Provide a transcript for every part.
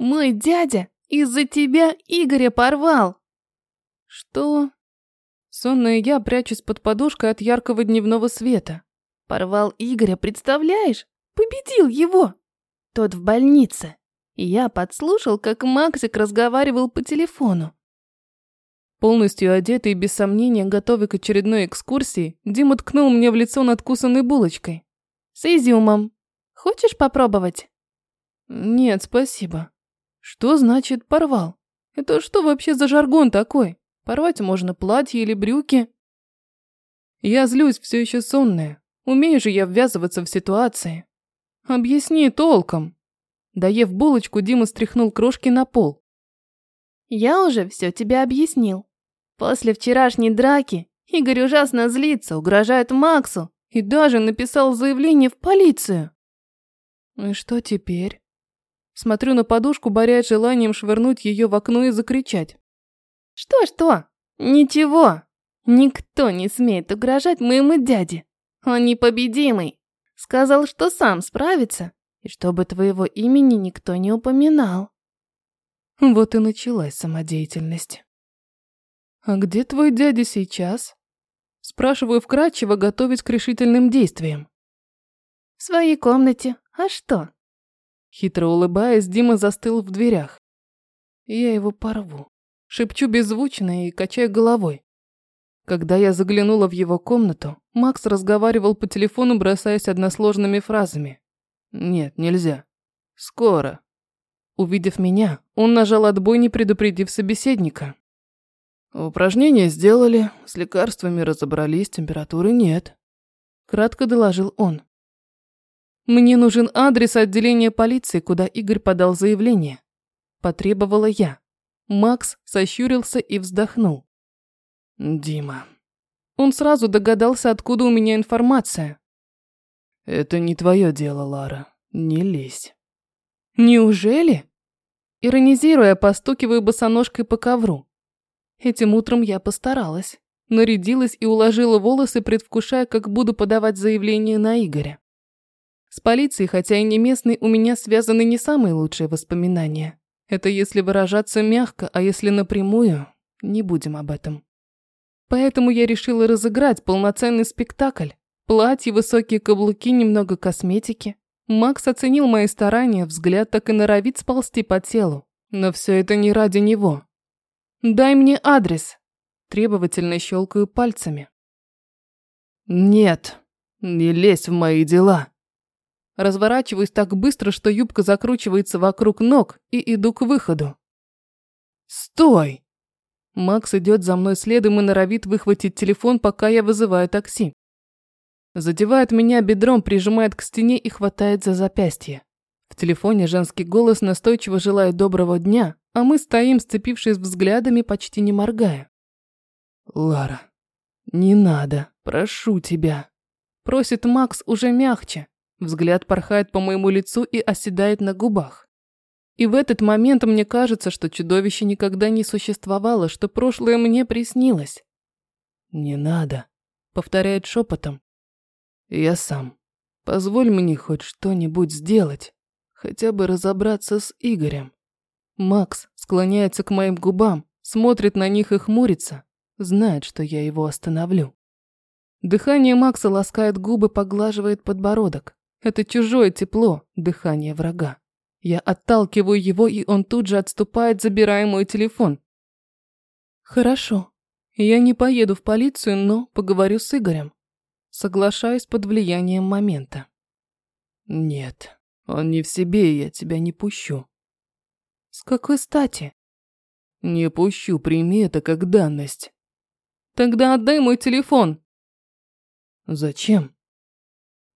Мой дядя из-за тебя Игоря порвал. Что? Сонная я прячусь под подушкой от яркого дневного света. Порвал Игоря, представляешь? Победил его. Тот в больнице. И я подслушал, как Максик разговаривал по телефону. Полностью одетый и без сомнения готовый к очередной экскурсии, Дима ткнул мне в лицо надкусанной булочкой. С изюмом. Хочешь попробовать? Нет, спасибо. Что значит порвал? Это что вообще за жаргон такой? Порвать можно платье или брюки. Я злюсь, все еще сонная. Умею же я ввязываться в ситуации. Объясни толком. Доев булочку, Дима стряхнул крошки на пол. Я уже все тебе объяснил. После вчерашней драки Игорь ужасно злится, угрожает Максу и даже написал заявление в полицию. И что теперь? Смотрю на подушку, борясь желанием швырнуть ее в окно и закричать. Что-что? Ничего. Никто не смеет угрожать моему дяде. Он непобедимый. Сказал, что сам справится, и чтобы твоего имени никто не упоминал. Вот и началась самодеятельность. «А где твой дядя сейчас?» Спрашиваю вкратчиво, готовясь к решительным действиям. «В своей комнате. А что?» Хитро улыбаясь, Дима застыл в дверях. Я его порву. Шепчу беззвучно и качаю головой. Когда я заглянула в его комнату, Макс разговаривал по телефону, бросаясь односложными фразами. «Нет, нельзя. Скоро». Увидев меня, он нажал отбой, не предупредив собеседника. «Упражнения сделали, с лекарствами разобрались, температуры нет», – кратко доложил он. «Мне нужен адрес отделения полиции, куда Игорь подал заявление», – потребовала я. Макс сощурился и вздохнул. «Дима». Он сразу догадался, откуда у меня информация. «Это не твое дело, Лара. Не лезь». «Неужели?» Иронизируя, постукиваю босоножкой по ковру. Этим утром я постаралась. Нарядилась и уложила волосы, предвкушая, как буду подавать заявление на Игоря. С полицией, хотя и не местной, у меня связаны не самые лучшие воспоминания. Это если выражаться мягко, а если напрямую, не будем об этом. Поэтому я решила разыграть полноценный спектакль. Платье, высокие каблуки, немного косметики. Макс оценил мои старания, взгляд так и норовит сползти по телу. Но все это не ради него. «Дай мне адрес!» Требовательно щелкаю пальцами. «Нет, не лезь в мои дела!» Разворачиваюсь так быстро, что юбка закручивается вокруг ног и иду к выходу. «Стой!» Макс идет за мной следом и норовит выхватить телефон, пока я вызываю такси. Задевает меня бедром, прижимает к стене и хватает за запястье. В телефоне женский голос настойчиво желает доброго дня, а мы стоим, сцепившись взглядами, почти не моргая. «Лара, не надо, прошу тебя», – просит Макс уже мягче. Взгляд порхает по моему лицу и оседает на губах. И в этот момент мне кажется, что чудовище никогда не существовало, что прошлое мне приснилось. «Не надо», – повторяет шепотом. «Я сам. Позволь мне хоть что-нибудь сделать, хотя бы разобраться с Игорем». Макс склоняется к моим губам, смотрит на них и хмурится, знает, что я его остановлю. Дыхание Макса ласкает губы, поглаживает подбородок. Это чужое тепло, дыхание врага. Я отталкиваю его, и он тут же отступает, забирая мой телефон. Хорошо. Я не поеду в полицию, но поговорю с Игорем. Соглашаюсь под влиянием момента. Нет, он не в себе, я тебя не пущу. С какой стати? Не пущу, прими это как данность. Тогда отдай мой телефон. Зачем?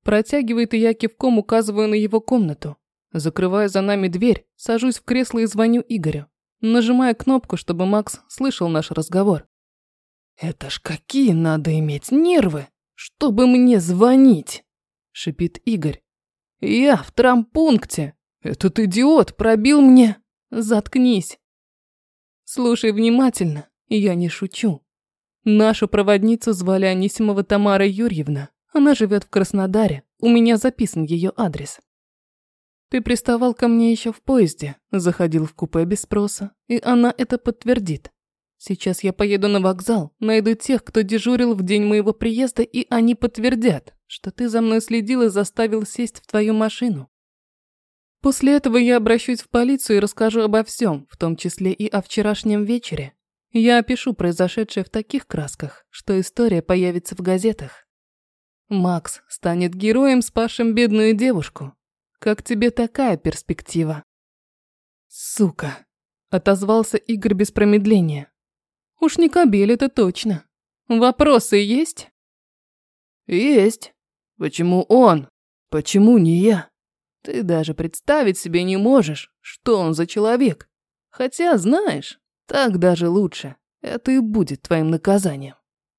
Протягивает и я кивком указываю на его комнату. Закрываю за нами дверь, сажусь в кресло и звоню Игорю. Нажимая кнопку, чтобы Макс слышал наш разговор. «Это ж какие надо иметь нервы, чтобы мне звонить!» Шипит Игорь. «Я в трампункте. Этот идиот пробил мне...» Заткнись. Слушай внимательно, я не шучу. Нашу проводницу звали Анисимова Тамара Юрьевна. Она живет в Краснодаре. У меня записан ее адрес. Ты приставал ко мне еще в поезде, заходил в купе без спроса, и она это подтвердит. Сейчас я поеду на вокзал, найду тех, кто дежурил в день моего приезда, и они подтвердят, что ты за мной следил и заставил сесть в твою машину. После этого я обращусь в полицию и расскажу обо всем, в том числе и о вчерашнем вечере. Я опишу произошедшее в таких красках, что история появится в газетах. Макс станет героем, спасшим бедную девушку, как тебе такая перспектива? Сука, отозвался Игорь без промедления. Уж не кабель это точно. Вопросы есть? Есть. Почему он? Почему не я? Ты даже представить себе не можешь, что он за человек. Хотя, знаешь, так даже лучше. Это и будет твоим наказанием.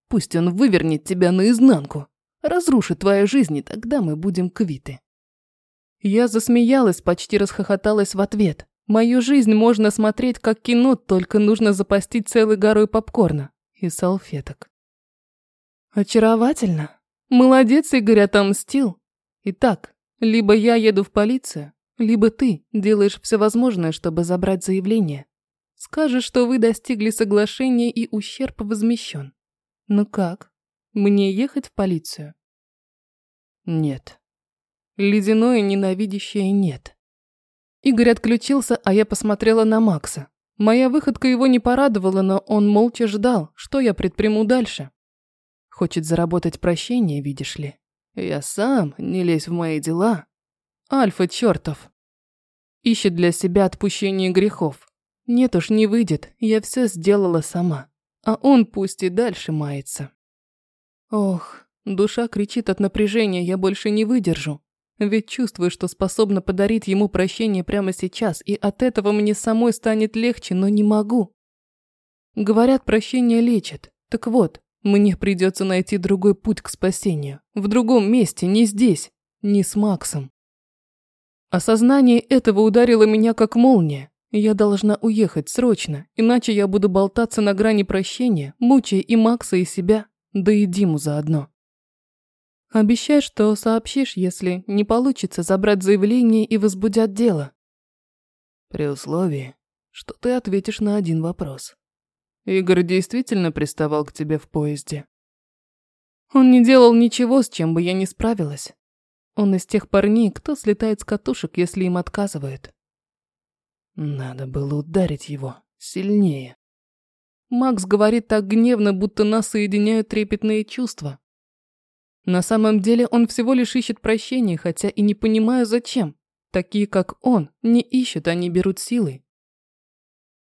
Пусть он вывернет тебя наизнанку, разрушит твою жизнь, и тогда мы будем квиты. Я засмеялась, почти расхохоталась в ответ. Мою жизнь можно смотреть как кино, только нужно запастить целой горой попкорна и салфеток. Очаровательно. Молодец, Игорь отомстил. Итак, либо я еду в полицию, либо ты делаешь все возможное, чтобы забрать заявление. Скажешь, что вы достигли соглашения и ущерб возмещен. Ну как? Мне ехать в полицию? Нет. Ледяное ненавидящее «нет». Игорь отключился, а я посмотрела на Макса. Моя выходка его не порадовала, но он молча ждал, что я предприму дальше. Хочет заработать прощение, видишь ли. Я сам, не лезь в мои дела. Альфа чертов. Ищет для себя отпущение грехов. Нет уж, не выйдет, я все сделала сама. А он пусть и дальше мается. Ох, душа кричит от напряжения, я больше не выдержу. Ведь чувствую, что способна подарить ему прощение прямо сейчас, и от этого мне самой станет легче, но не могу. Говорят, прощение лечит. Так вот, мне придется найти другой путь к спасению. В другом месте, не здесь, не с Максом. Осознание этого ударило меня как молния. Я должна уехать срочно, иначе я буду болтаться на грани прощения, мучая и Макса, и себя, да и Диму заодно. Обещай, что сообщишь, если не получится забрать заявление и возбудят дело. При условии, что ты ответишь на один вопрос. Игорь действительно приставал к тебе в поезде? Он не делал ничего, с чем бы я не справилась. Он из тех парней, кто слетает с катушек, если им отказывают. Надо было ударить его сильнее. Макс говорит так гневно, будто нас соединяют трепетные чувства. На самом деле он всего лишь ищет прощения, хотя и не понимаю зачем. Такие, как он, не ищут, они берут силой.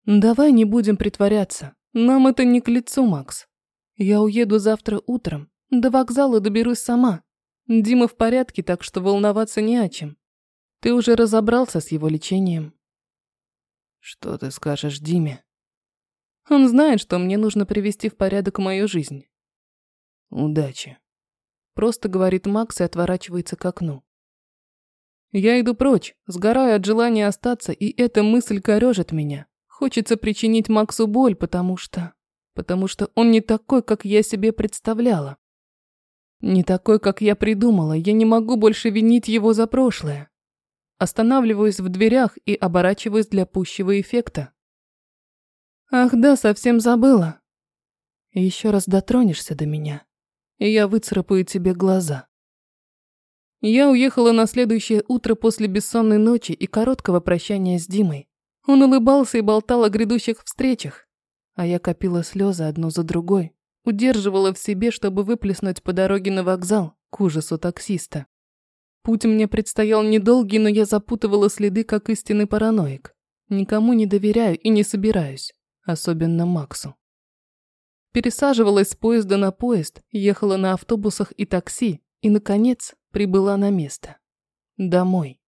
Давай не будем притворяться. Нам это не к лицу, Макс. Я уеду завтра утром. До вокзала доберусь сама. Дима в порядке, так что волноваться не о чем. Ты уже разобрался с его лечением. Что ты скажешь Диме? Он знает, что мне нужно привести в порядок мою жизнь. Удачи. Просто говорит Макс и отворачивается к окну. Я иду прочь, сгораю от желания остаться, и эта мысль корежит меня. Хочется причинить Максу боль, потому что... Потому что он не такой, как я себе представляла. Не такой, как я придумала, я не могу больше винить его за прошлое. Останавливаюсь в дверях и оборачиваюсь для пущего эффекта. Ах да, совсем забыла. Еще раз дотронешься до меня, и я выцарапаю тебе глаза. Я уехала на следующее утро после бессонной ночи и короткого прощания с Димой. Он улыбался и болтал о грядущих встречах, а я копила слезы одну за другой, удерживала в себе, чтобы выплеснуть по дороге на вокзал к ужасу таксиста. Путь мне предстоял недолгий, но я запутывала следы, как истинный параноик. Никому не доверяю и не собираюсь, особенно Максу. Пересаживалась с поезда на поезд, ехала на автобусах и такси и, наконец, прибыла на место. Домой.